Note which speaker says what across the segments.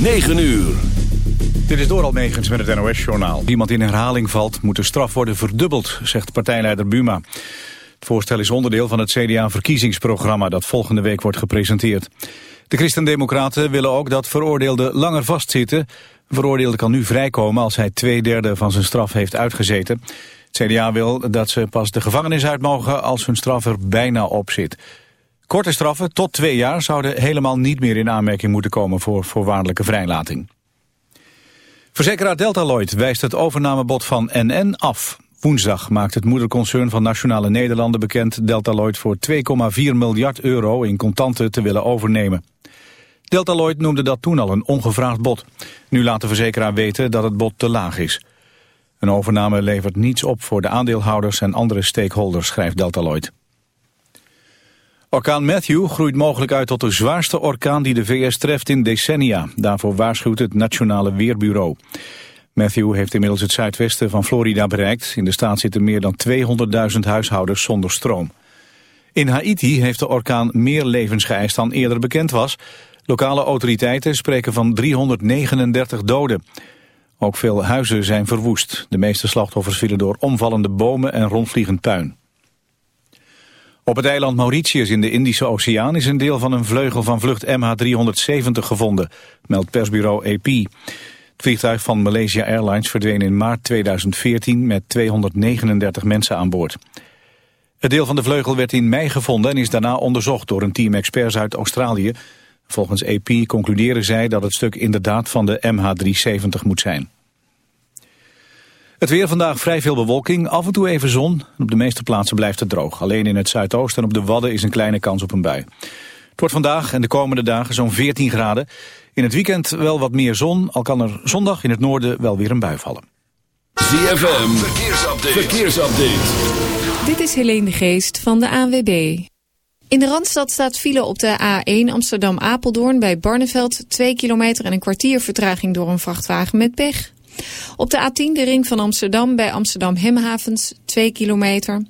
Speaker 1: 9 uur.
Speaker 2: Dit is dooral Megens met het NOS-journaal. Iemand in herhaling valt, moet de straf worden verdubbeld, zegt partijleider Buma. Het voorstel is onderdeel van het CDA-verkiezingsprogramma... dat volgende week wordt gepresenteerd. De Christen-Democraten willen ook dat veroordeelden langer vastzitten. Een veroordeelde kan nu vrijkomen als hij twee derde van zijn straf heeft uitgezeten. Het CDA wil dat ze pas de gevangenis uit mogen als hun straf er bijna op zit... Korte straffen tot twee jaar zouden helemaal niet meer in aanmerking moeten komen voor voorwaardelijke vrijlating. Verzekeraar Deltaloid wijst het overnamebod van NN af. Woensdag maakt het moederconcern van Nationale Nederlanden bekend Deltaloid voor 2,4 miljard euro in contanten te willen overnemen. Deltaloid noemde dat toen al een ongevraagd bod. Nu laat de verzekeraar weten dat het bod te laag is. Een overname levert niets op voor de aandeelhouders en andere stakeholders, schrijft Deltaloid. Orkaan Matthew groeit mogelijk uit tot de zwaarste orkaan die de VS treft in decennia. Daarvoor waarschuwt het Nationale Weerbureau. Matthew heeft inmiddels het zuidwesten van Florida bereikt. In de staat zitten meer dan 200.000 huishoudens zonder stroom. In Haiti heeft de orkaan meer levens geëist dan eerder bekend was. Lokale autoriteiten spreken van 339 doden. Ook veel huizen zijn verwoest. De meeste slachtoffers vielen door omvallende bomen en rondvliegend puin. Op het eiland Mauritius in de Indische Oceaan is een deel van een vleugel van vlucht MH370 gevonden, meldt persbureau AP. Het vliegtuig van Malaysia Airlines verdween in maart 2014 met 239 mensen aan boord. Het deel van de vleugel werd in mei gevonden en is daarna onderzocht door een team experts uit Australië. Volgens AP concluderen zij dat het stuk inderdaad van de MH370 moet zijn. Het weer vandaag vrij veel bewolking, af en toe even zon. Op de meeste plaatsen blijft het droog. Alleen in het zuidoosten en op de Wadden is een kleine kans op een bui. Het wordt vandaag en de komende dagen zo'n 14 graden. In het weekend wel wat meer zon, al kan er zondag in het noorden wel weer een bui vallen.
Speaker 1: ZFM, verkeersupdate. verkeersupdate.
Speaker 3: Dit is Helene de Geest van de ANWB. In de Randstad staat file op de A1 Amsterdam-Apeldoorn bij Barneveld... 2 kilometer en een kwartier vertraging door een vrachtwagen met pech... Op de A10 de ring van Amsterdam bij Amsterdam Hemhavens 2 kilometer.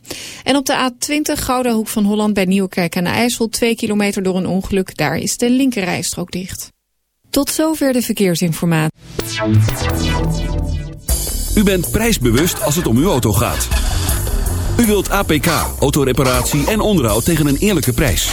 Speaker 3: En op de A20 Gouda Hoek van Holland bij Nieuwkerk aan IJssel 2 kilometer door een ongeluk. Daar is de linkerrijstrook dicht. Tot zover de verkeersinformatie.
Speaker 1: U bent prijsbewust als het om uw auto gaat. U wilt APK, autoreparatie en onderhoud tegen een eerlijke prijs.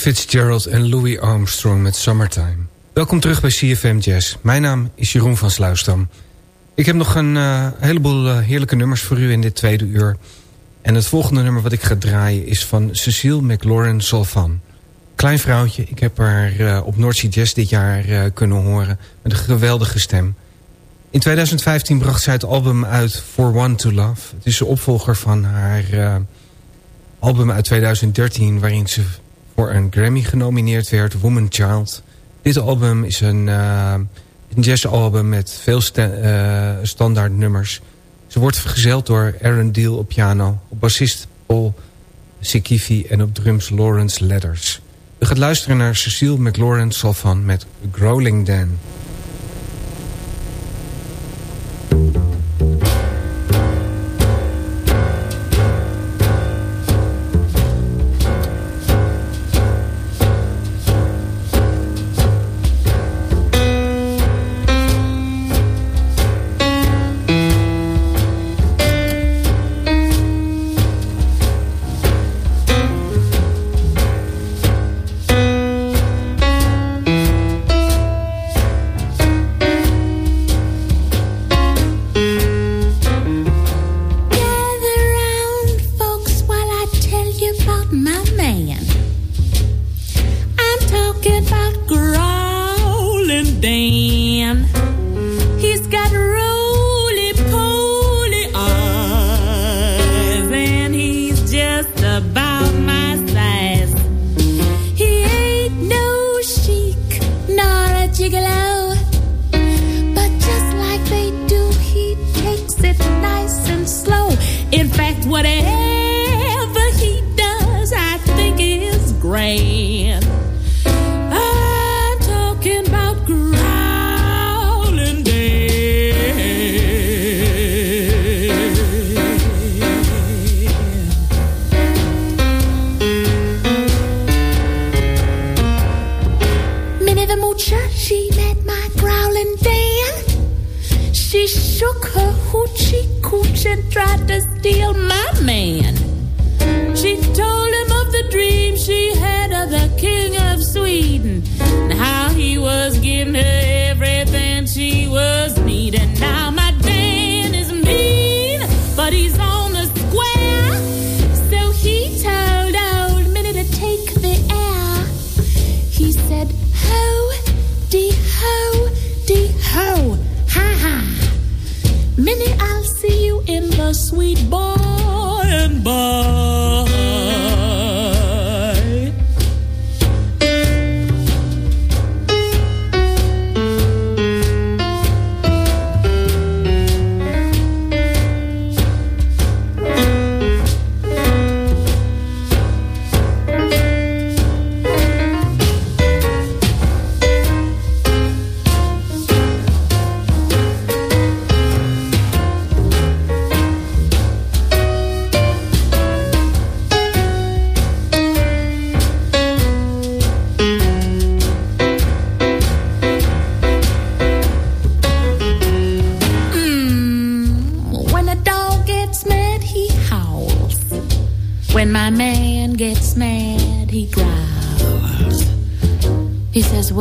Speaker 4: Fitzgerald en Louis Armstrong met Summertime. Welkom terug bij CFM Jazz. Mijn naam is Jeroen van Sluisdam. Ik heb nog een uh, heleboel uh, heerlijke nummers voor u in dit tweede uur. En het volgende nummer wat ik ga draaien is van Cecile McLaurin Solvan. Klein vrouwtje, ik heb haar uh, op North Sea Jazz dit jaar kunnen horen. Met een geweldige stem. In 2015 bracht zij het album uit For One to Love. Het is de opvolger van haar album uit 2013... waarin ze voor een Grammy genomineerd werd, Woman Child. Dit album is een, uh, een jazzalbum met veel uh, standaard nummers. Ze wordt vergezeld door Aaron Deal op piano, op bassist Paul Sikifi en op drums Lawrence Letters. U gaat luisteren naar Cecile McLaurin Salvan met Growling Dan.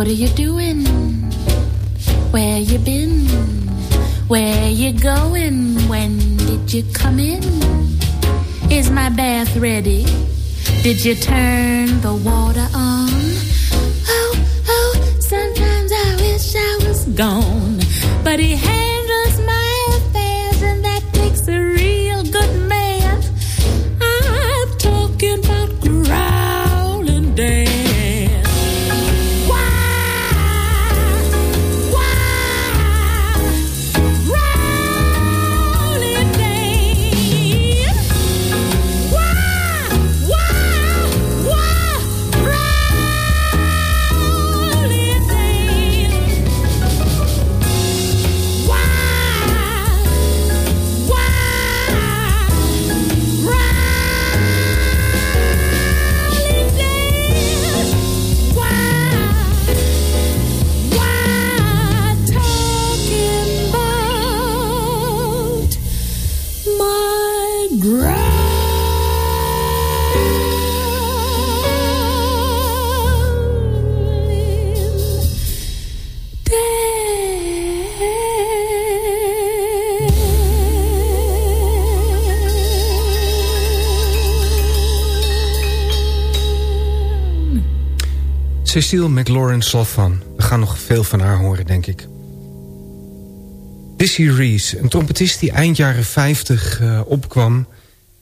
Speaker 5: are you doing? Where you been? Where you going? When did you come in? Is my bath ready? Did you turn the water on?
Speaker 4: Cecile McLaurin Slovan. We gaan nog veel van haar horen, denk ik. Dizzy Reese, een trompetist die eind jaren 50 uh, opkwam.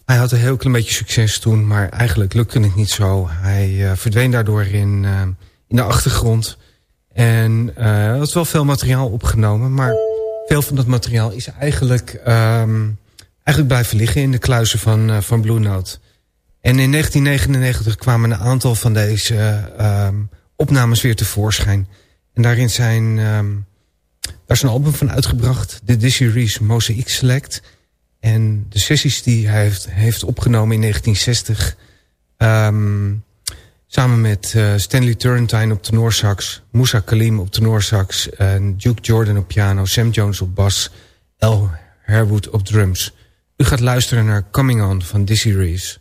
Speaker 4: Hij had een heel klein beetje succes toen, maar eigenlijk lukte het niet zo. Hij uh, verdween daardoor in, uh, in de achtergrond. En er was wel veel materiaal opgenomen, maar veel van dat materiaal is eigenlijk, um, eigenlijk blijven liggen in de kluizen van, van Blue Note. En in 1999 kwamen een aantal van deze um, opnames weer tevoorschijn. En daarin zijn, um, daar is een album van uitgebracht. De Dizzy Reese Mosaic Select. En de sessies die hij heeft, heeft opgenomen in 1960... Um, samen met uh, Stanley Turrentine op tenorsax... Moussa Kalim op tenorsax... en Duke Jordan op piano... Sam Jones op bas... L. Herwood op drums. U gaat luisteren naar Coming On van Dizzy Reese.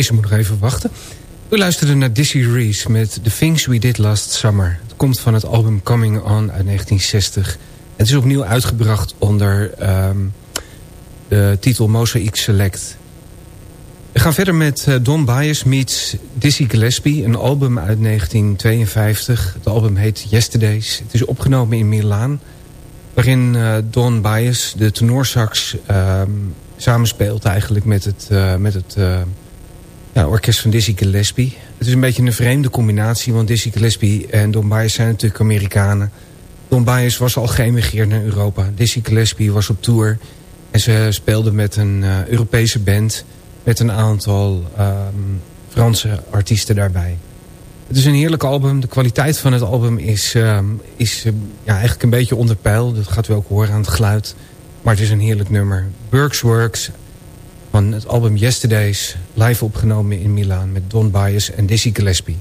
Speaker 4: Deze moet nog even wachten. We luisterde naar Dizzy Reese met The Things We Did Last Summer. Het komt van het album Coming On uit 1960. Het is opnieuw uitgebracht onder um, de titel Mosaic Select. We gaan verder met uh, Don Bias meets Dizzy Gillespie, een album uit 1952. Het album heet Yesterdays. Het is opgenomen in Milaan, waarin uh, Don Bias de tenorsax um, samenspeelt eigenlijk met het, uh, met het ja, orkest van Dizzy Gillespie. Het is een beetje een vreemde combinatie, want Dizzy Gillespie en Don Bias zijn natuurlijk Amerikanen. Don Bias was al geëmigreerd naar Europa. Dizzy Gillespie was op tour en ze speelden met een uh, Europese band met een aantal um, Franse artiesten daarbij. Het is een heerlijk album. De kwaliteit van het album is, um, is uh, ja, eigenlijk een beetje onder peil. Dat gaat u ook horen aan het geluid. Maar het is een heerlijk nummer. Burks Works van het album Yesterdays. Live opgenomen in Milaan met Don Bias en Dizzy Gillespie.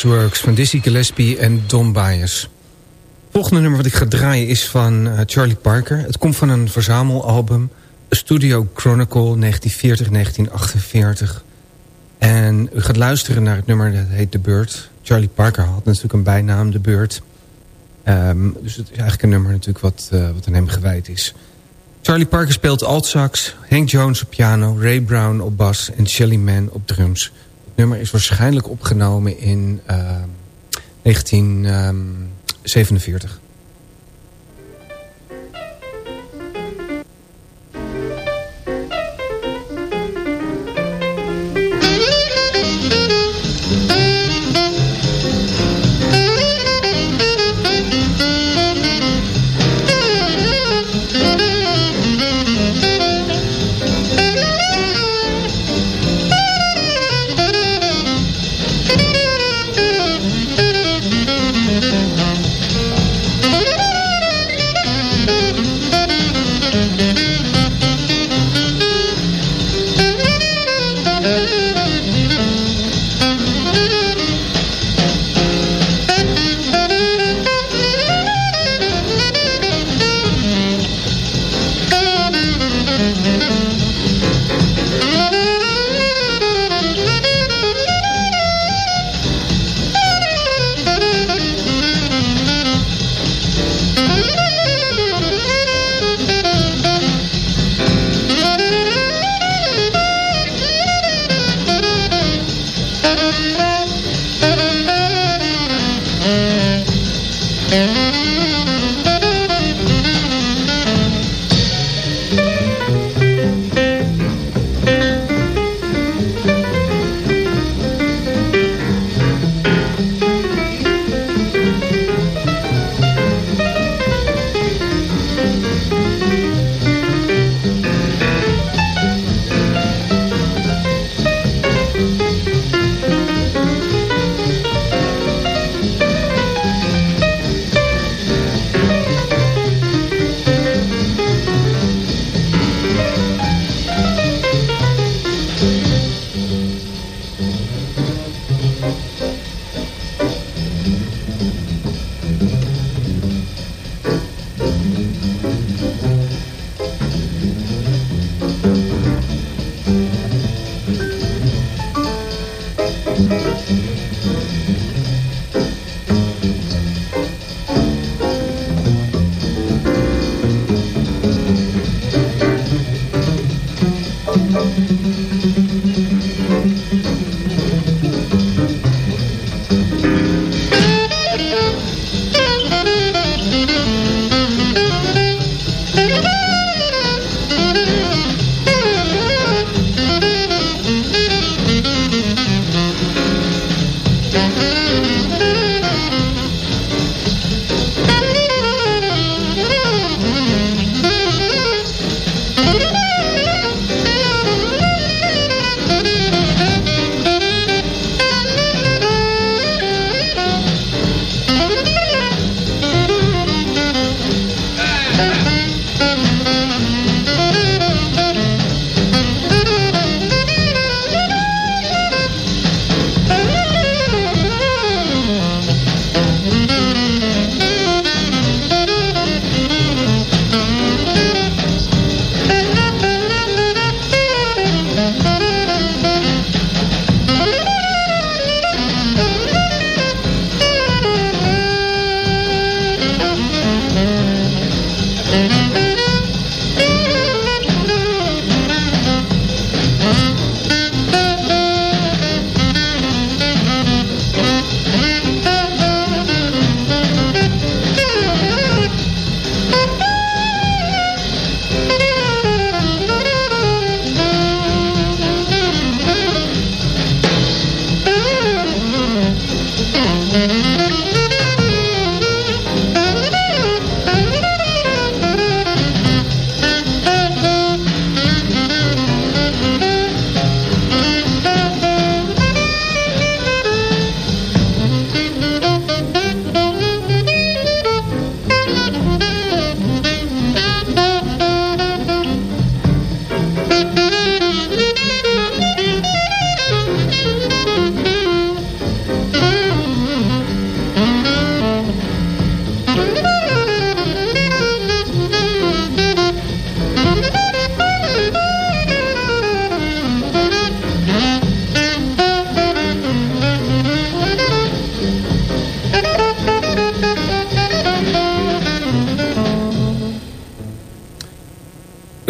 Speaker 4: Works van Dizzy Gillespie en Don Byers. Het volgende nummer wat ik ga draaien is van uh, Charlie Parker. Het komt van een verzamelalbum. Studio Chronicle 1940-1948. En u gaat luisteren naar het nummer dat heet The Bird. Charlie Parker had natuurlijk een bijnaam, The Bird. Um, dus het is eigenlijk een nummer natuurlijk wat, uh, wat aan hem gewijd is. Charlie Parker speelt altsax, Hank Jones op piano, Ray Brown op bas en Shelly Man op drums. Nummer is waarschijnlijk opgenomen in uh, 1947.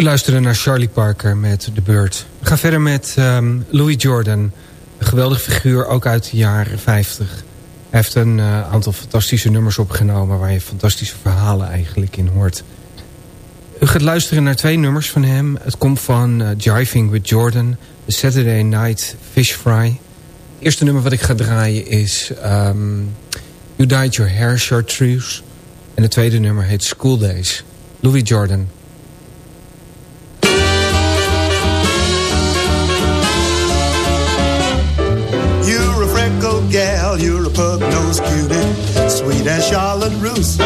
Speaker 4: We luisteren naar Charlie Parker met The Bird. We gaan verder met um, Louis Jordan. Een geweldig figuur, ook uit de jaren 50. Hij heeft een uh, aantal fantastische nummers opgenomen... waar je fantastische verhalen eigenlijk in hoort. U gaat luisteren naar twee nummers van hem. Het komt van uh, Jiving with Jordan, The Saturday Night Fish Fry. Het eerste nummer wat ik ga draaien is um, You Dyed Your Hair Chartreuse. En het tweede nummer heet School Days. Louis Jordan.
Speaker 6: Gal, you're a pug-nosed cutie, sweet as Charlotte Russe.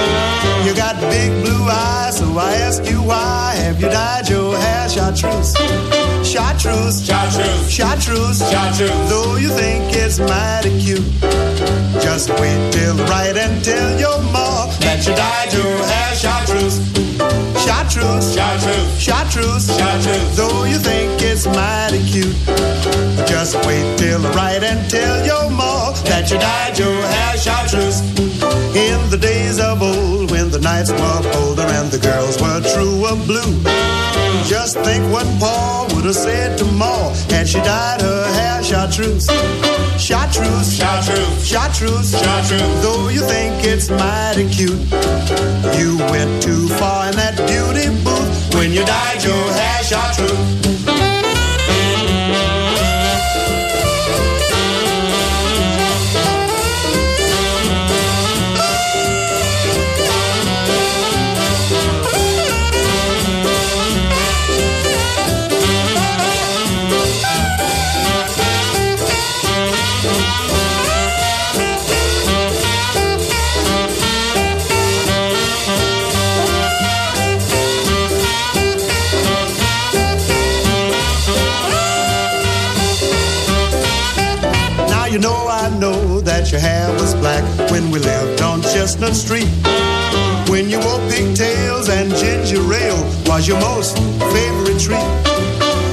Speaker 6: You got big blue eyes, so I ask you why have you dyed your hair chartreuse? Chartreuse, chartreuse, chartreuse, chartreuse. Though you think it's mighty cute, just wait till right and tell your ma that you dyed your hair chartreuse. Chartreuse, chartreuse, chartreuse, chartreuse. Though you think it's mighty cute, just wait till I write and tell your ma that you dyed your hair chartreuse. In the days of old, when the nights were colder and the girls were true of blue. Just think what Paul would have said to Ma had she dyed her hair chartreuse. Chartreuse, chartreuse, chartreuse, chartreuse. Though you think it's mighty cute, you went too far in that beauty booth when you dyed your hair chartreuse. Black when we lived on Chestnut Street. When you wore pigtails and ginger ale was your most favorite treat.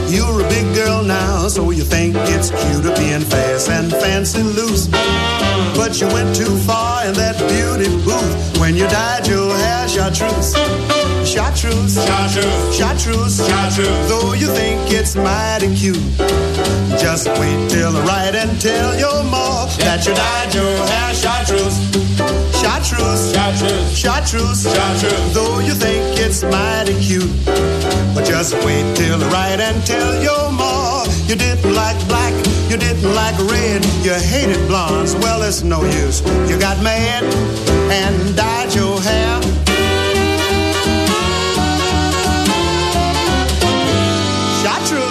Speaker 6: You're a big girl now, so you think it's cute to being fast and fancy loose. But you went too far in that beauty booth when you dyed your hair chartreuse. Chartreuse, chartreuse, chartreuse, chartreuse. Though you think it's mighty cute, just wait till the right and tell your ma that you dyed your hair chartreuse. Chartreuse, chartreuse, chartreuse, chartreuse. Though you think it's mighty cute, but just wait till the right and tell your ma you didn't like black, you didn't like red, you hated blondes. Well, it's no use. You got mad and dyed your hair Peter had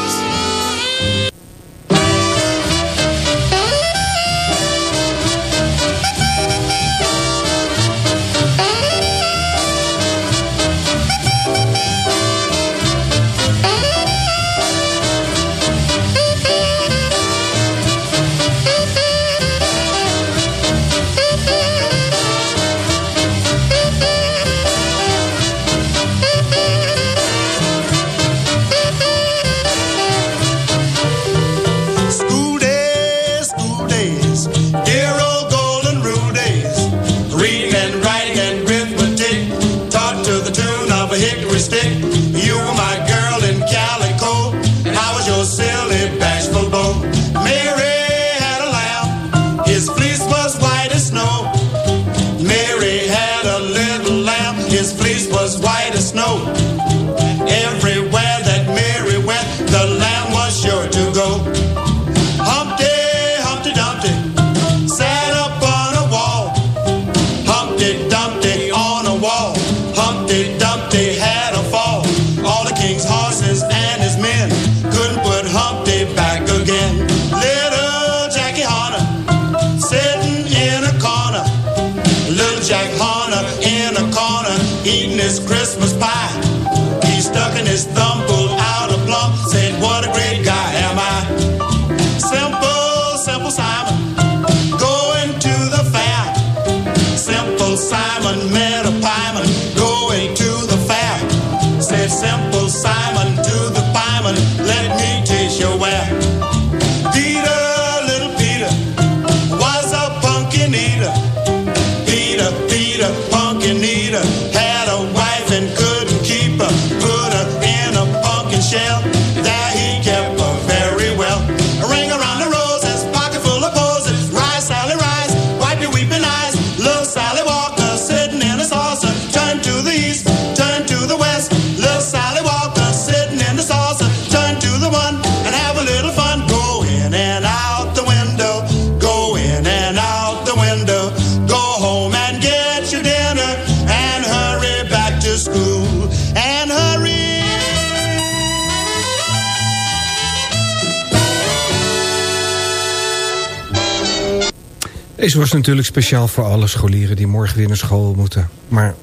Speaker 4: Deze was natuurlijk speciaal voor alle scholieren die morgen weer naar school moeten. Maar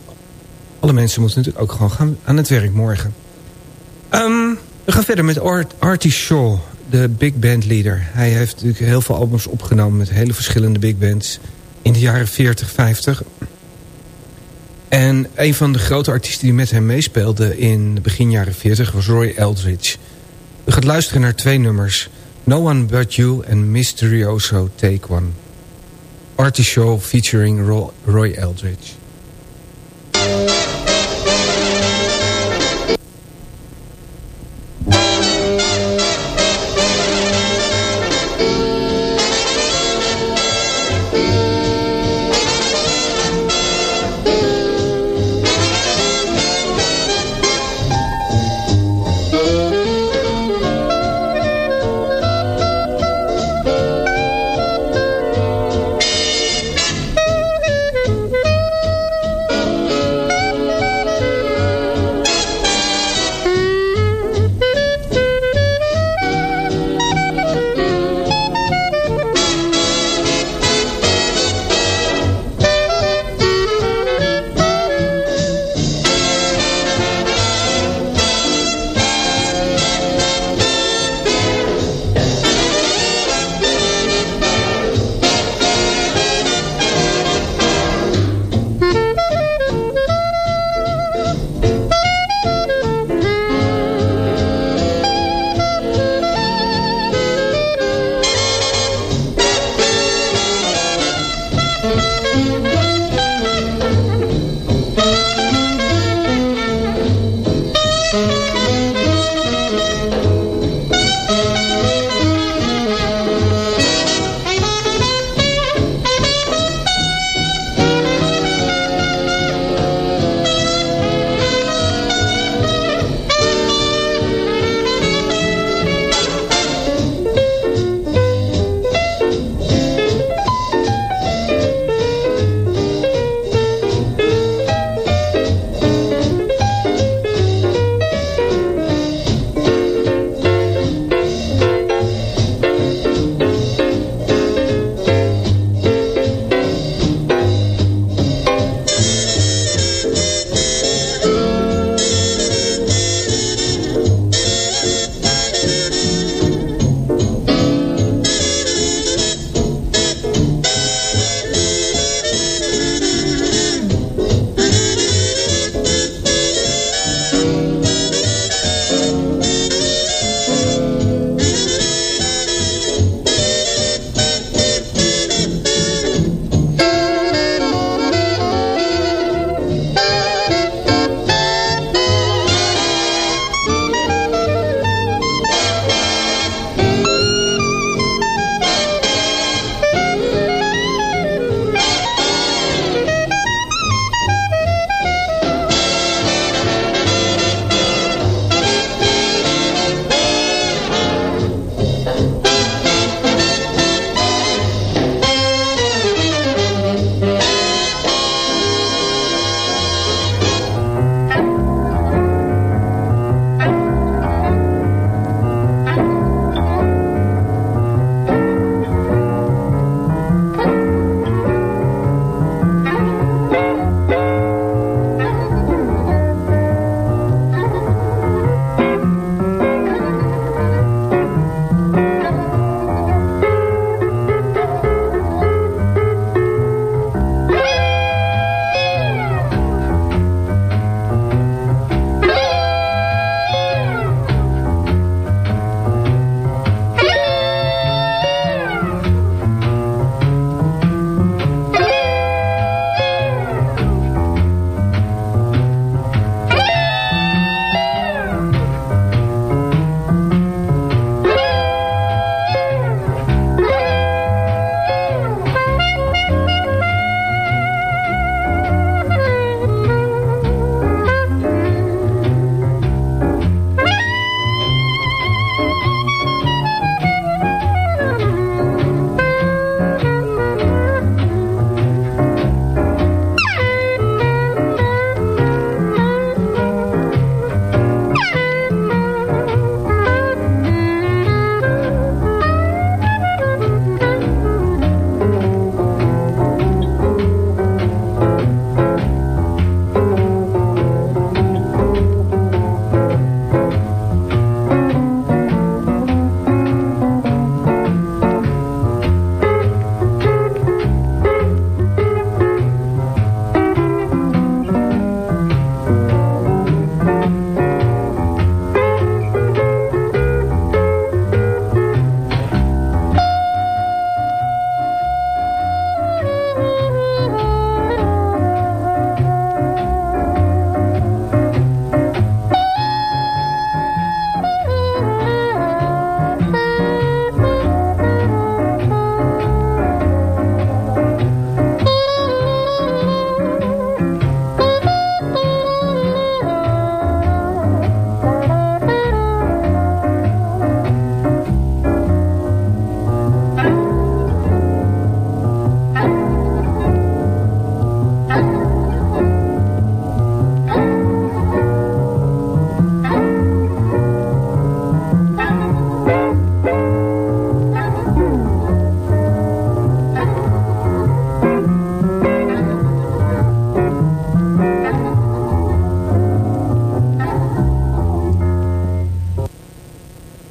Speaker 4: alle mensen moeten natuurlijk ook gewoon gaan aan het werk morgen. Um, we gaan verder met Art, Artie Shaw, de big band leader. Hij heeft natuurlijk heel veel albums opgenomen met hele verschillende big bands... in de jaren 40, 50. En een van de grote artiesten die met hem meespeelde in begin jaren 40 was Roy Eldridge. We gaan luisteren naar twee nummers... No One But You en Mysterioso Take One. Artie Shaw featuring Roy Eldridge.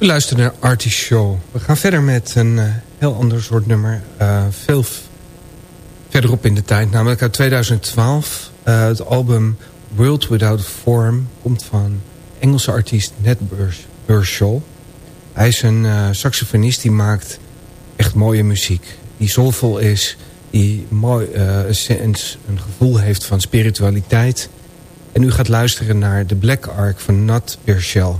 Speaker 4: We luisteren naar Artie Show. We gaan verder met een uh, heel ander soort nummer. Uh, veel verderop in de tijd, namelijk uit 2012. Uh, het album World Without Form komt van Engelse artiest Ned Burchell. Hij is een saxofonist die maakt echt mooie muziek. Die soulvol is, die mooi, een, een gevoel heeft van spiritualiteit. En u gaat luisteren naar The Black Ark van Nat Burchell.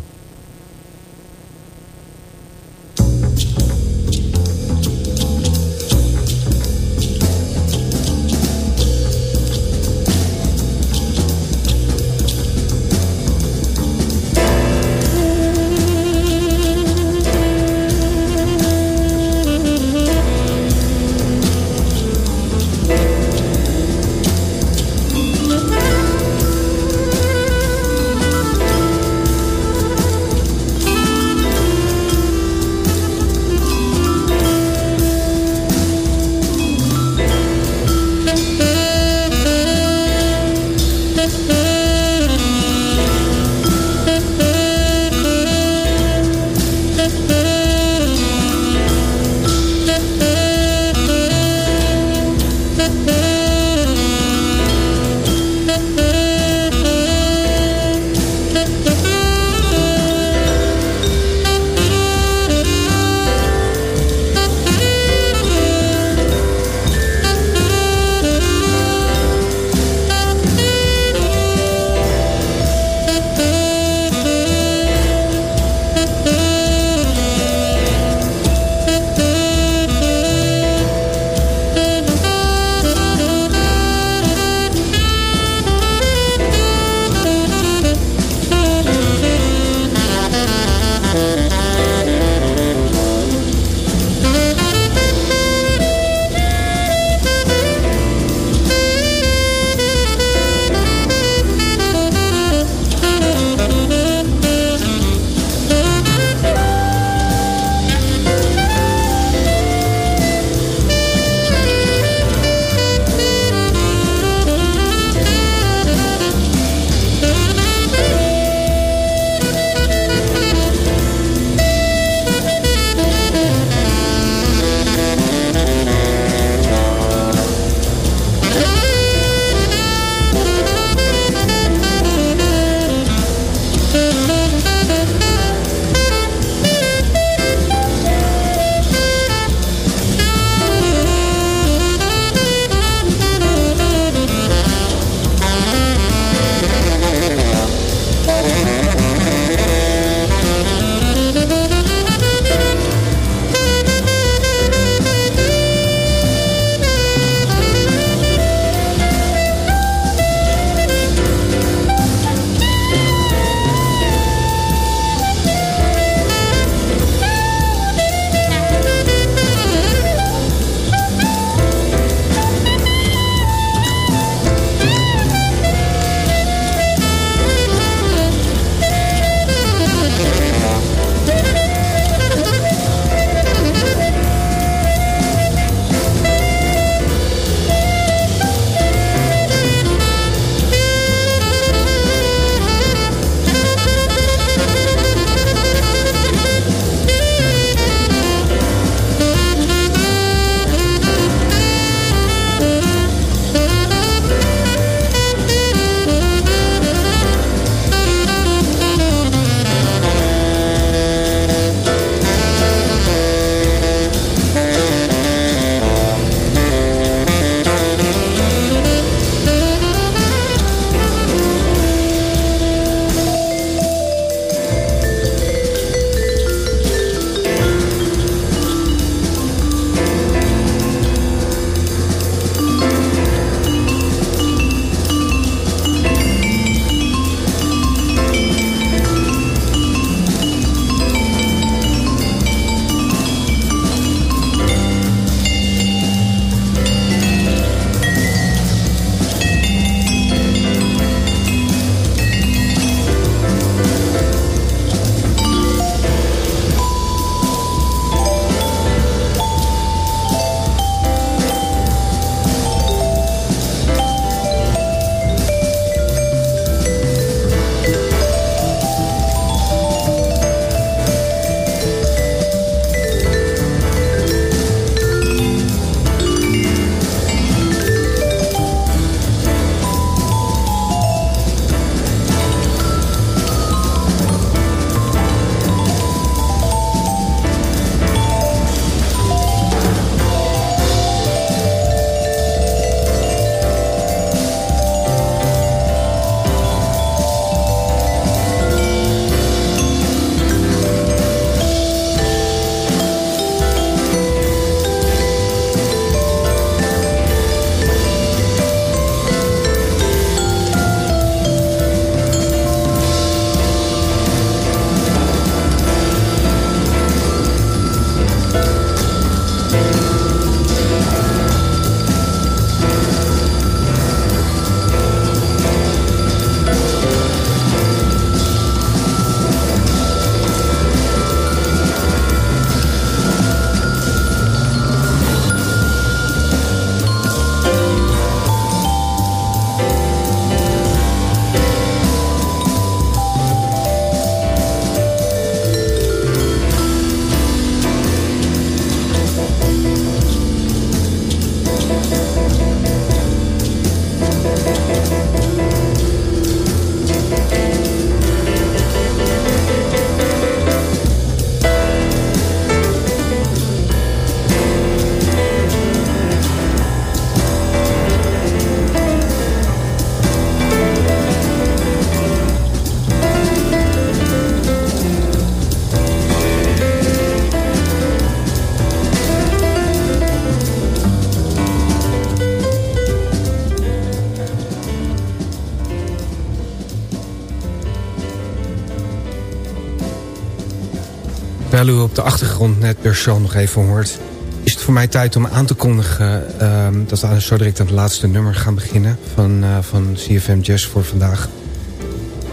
Speaker 4: Terwijl u op de achtergrond net Berchon nog even hoort... is het voor mij tijd om aan te kondigen... Uh, dat we zo direct aan het laatste nummer gaan beginnen... van, uh, van CFM Jazz voor vandaag.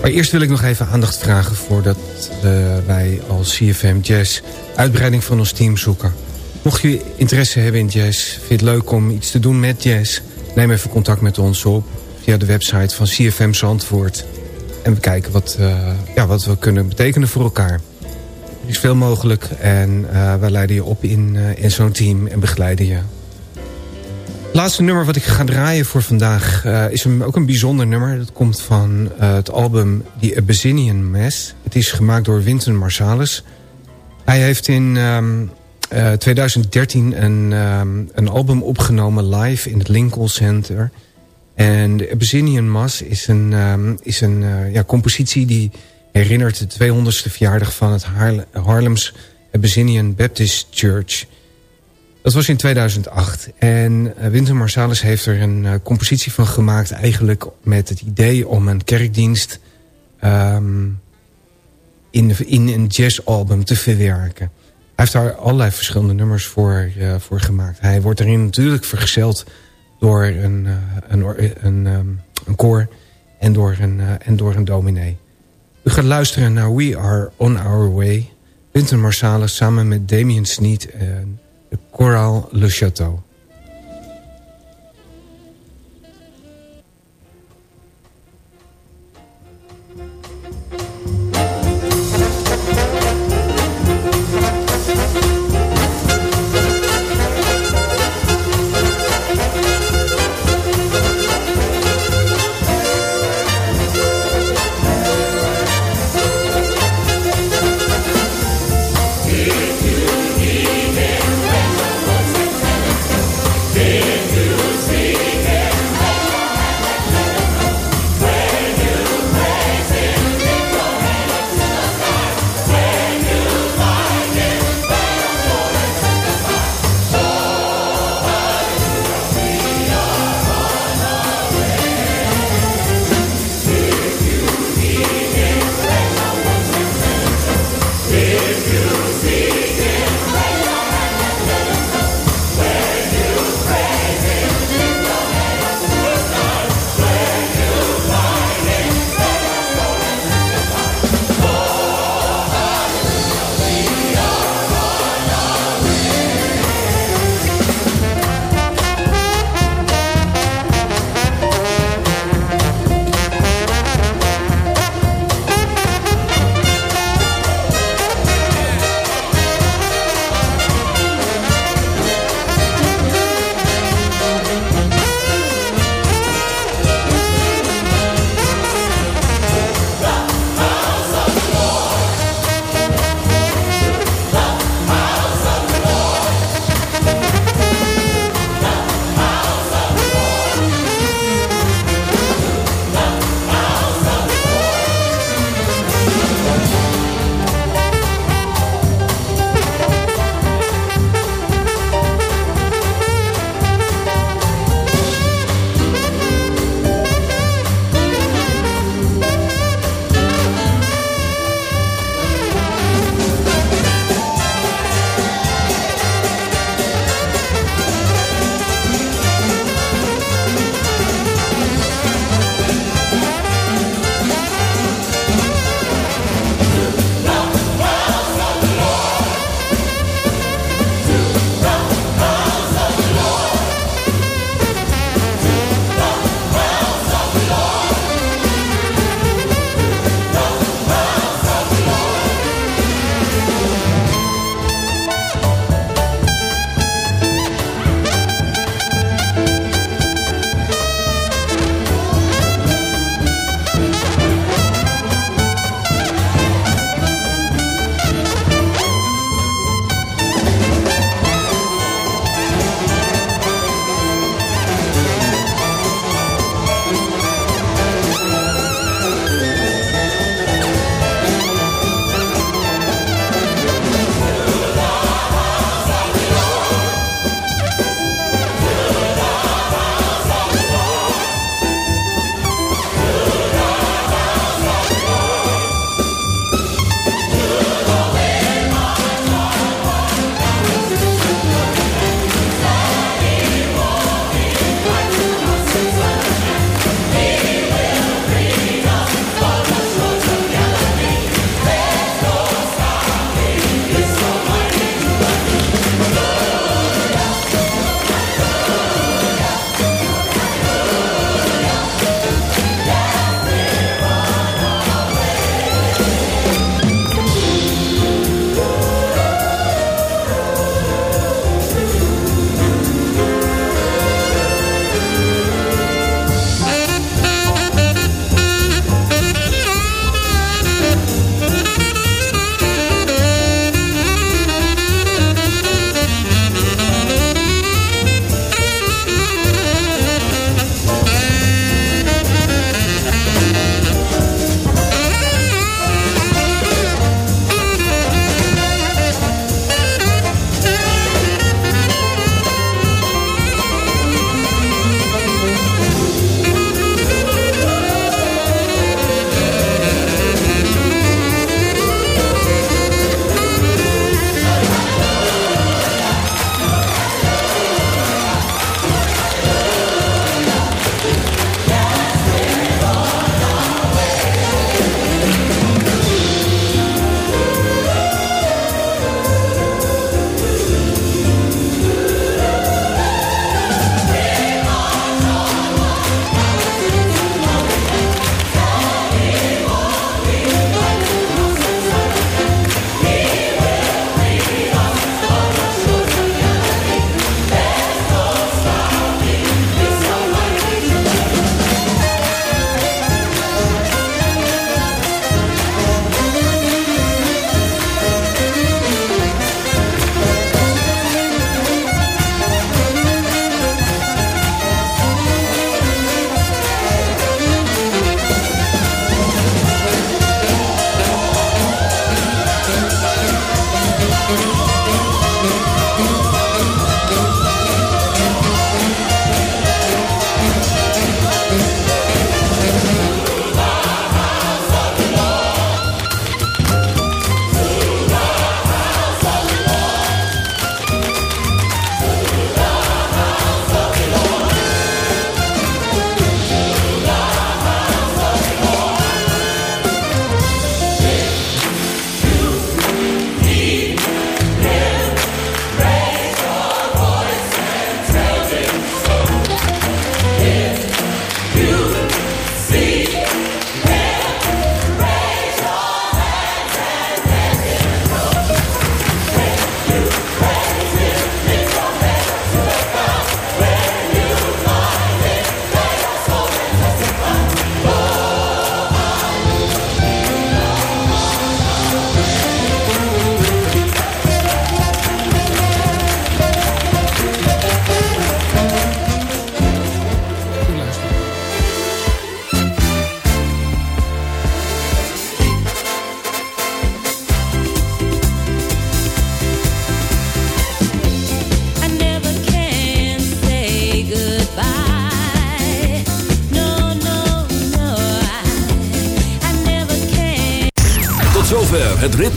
Speaker 4: Maar eerst wil ik nog even aandacht vragen... voordat uh, wij als CFM Jazz uitbreiding van ons team zoeken. Mocht je interesse hebben in jazz... vind je het leuk om iets te doen met jazz... neem even contact met ons op via de website van CFM Zandvoort... en we kijken wat, ja, wat we kunnen betekenen voor elkaar... Is veel mogelijk en uh, wij leiden je op in, uh, in zo'n team en begeleiden je. Het laatste nummer wat ik ga draaien voor vandaag uh, is ook een bijzonder nummer. Dat komt van het album The Abyssinian Mass. Het is gemaakt door Winton Marsalis. Hij heeft in um, 2013 een, um, een album opgenomen live in het Lincoln Center. En The Abyssinian Mass is een, um, is een ja, compositie die herinnert de 200ste verjaardag van het Harlems Abyssinian Baptist Church. Dat was in 2008. En eh, Winter Marsalis heeft er een uh, compositie van gemaakt... eigenlijk met het idee om een kerkdienst... Um, in, in een jazzalbum te verwerken. Hij heeft daar allerlei verschillende nummers voor, uh, voor gemaakt. Hij wordt erin natuurlijk vergezeld door een, een, een, een, um, een koor... en door een, en door een dominee. Gaat luisteren naar We Are On Our Way. Winter Marsalis samen met Damien Sneed en de Coral Le Chateau.